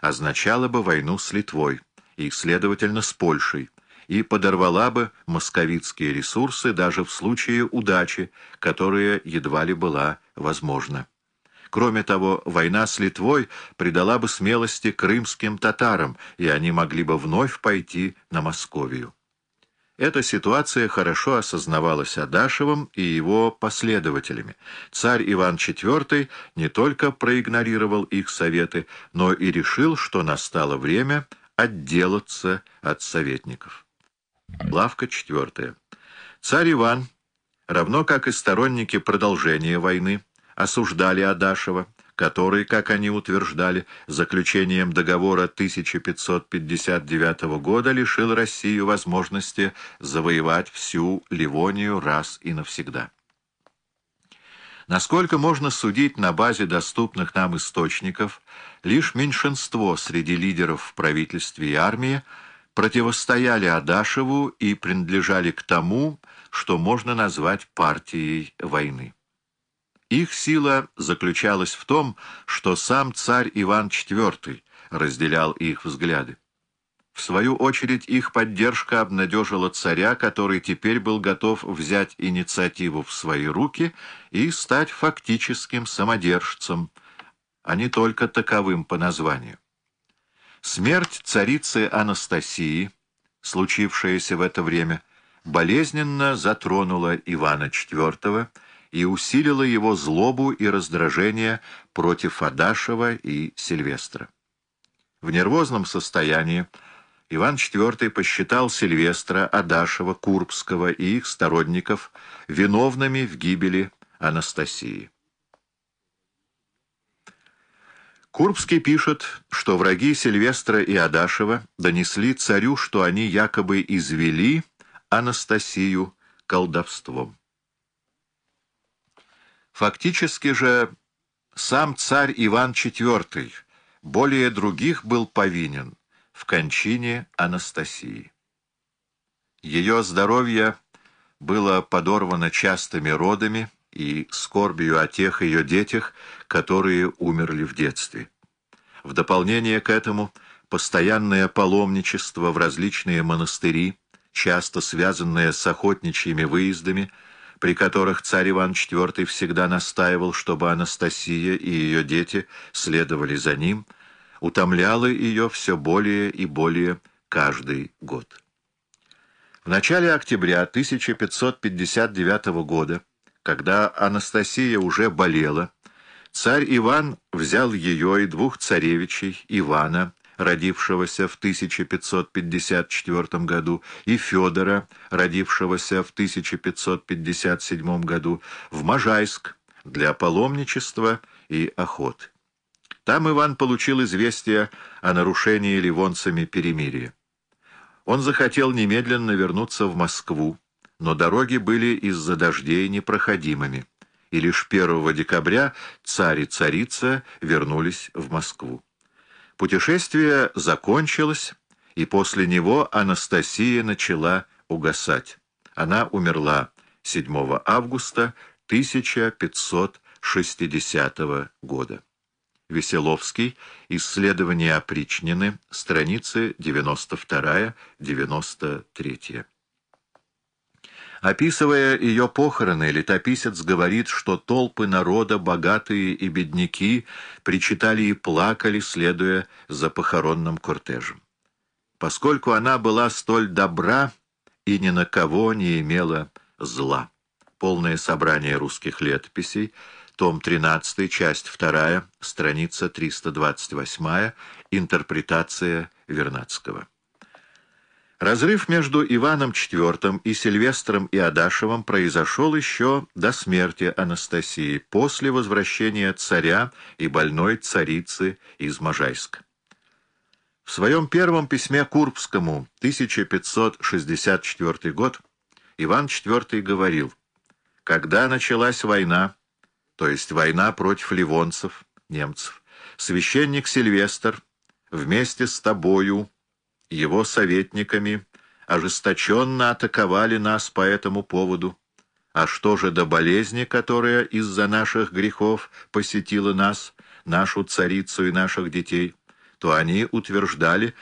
означала бы войну с Литвой и, следовательно, с Польшей, и подорвала бы московитские ресурсы даже в случае удачи, которая едва ли была возможна. Кроме того, война с Литвой придала бы смелости крымским татарам, и они могли бы вновь пойти на Московию. Эта ситуация хорошо осознавалась Адашевым и его последователями. Царь Иван IV не только проигнорировал их советы, но и решил, что настало время отделаться от советников. Главка 4. Царь Иван, равно как и сторонники продолжения войны, осуждали Адашева, который, как они утверждали, заключением договора 1559 года лишил Россию возможности завоевать всю Ливонию раз и навсегда. Насколько можно судить на базе доступных нам источников, лишь меньшинство среди лидеров в правительстве и армии противостояли Адашеву и принадлежали к тому, что можно назвать партией войны. Их сила заключалась в том, что сам царь Иван IV разделял их взгляды. В свою очередь их поддержка обнадежила царя, который теперь был готов взять инициативу в свои руки и стать фактическим самодержцем, а не только таковым по названию. Смерть царицы Анастасии, случившаяся в это время, болезненно затронула Ивана IV и усилила его злобу и раздражение против Адашева и Сильвестра. В нервозном состоянии Иван IV посчитал Сильвестра, Адашева, Курбского и их сторонников виновными в гибели Анастасии. Курбский пишет, что враги Сильвестра и Адашева донесли царю, что они якобы извели Анастасию колдовством. Фактически же сам царь Иван IV более других был повинен в кончине Анастасии. Ее здоровье было подорвано частыми родами и скорбью о тех ее детях, которые умерли в детстве. В дополнение к этому постоянное паломничество в различные монастыри, часто связанное с охотничьими выездами, при которых царь Иван IV всегда настаивал, чтобы Анастасия и ее дети следовали за ним, утомляло ее все более и более каждый год. В начале октября 1559 года, когда Анастасия уже болела, царь Иван взял ее и двух царевичей, Ивана, родившегося в 1554 году, и Федора, родившегося в 1557 году, в Можайск для паломничества и охот. Там Иван получил известие о нарушении ливонцами перемирия. Он захотел немедленно вернуться в Москву, но дороги были из-за дождей непроходимыми, и лишь 1 декабря царь и царица вернулись в Москву. Путешествие закончилось, и после него Анастасия начала угасать. Она умерла 7 августа 1560 года. Веселовский. Исследования опричнины. Страницы 92-93. Описывая ее похороны, летописец говорит, что толпы народа, богатые и бедняки, причитали и плакали, следуя за похоронным кортежем. Поскольку она была столь добра и ни на кого не имела зла. Полное собрание русских летописей, том 13, часть 2, страница 328, интерпретация Вернадского. Разрыв между Иваном IV и Сильвестром и Адашевым произошел еще до смерти Анастасии, после возвращения царя и больной царицы из Можайска. В своем первом письме Курбскому, 1564 год, Иван IV говорил, «Когда началась война, то есть война против ливонцев, немцев, священник Сильвестр вместе с тобою, его советниками ожесточенно атаковали нас по этому поводу. А что же до болезни, которая из-за наших грехов посетила нас, нашу царицу и наших детей, то они утверждали,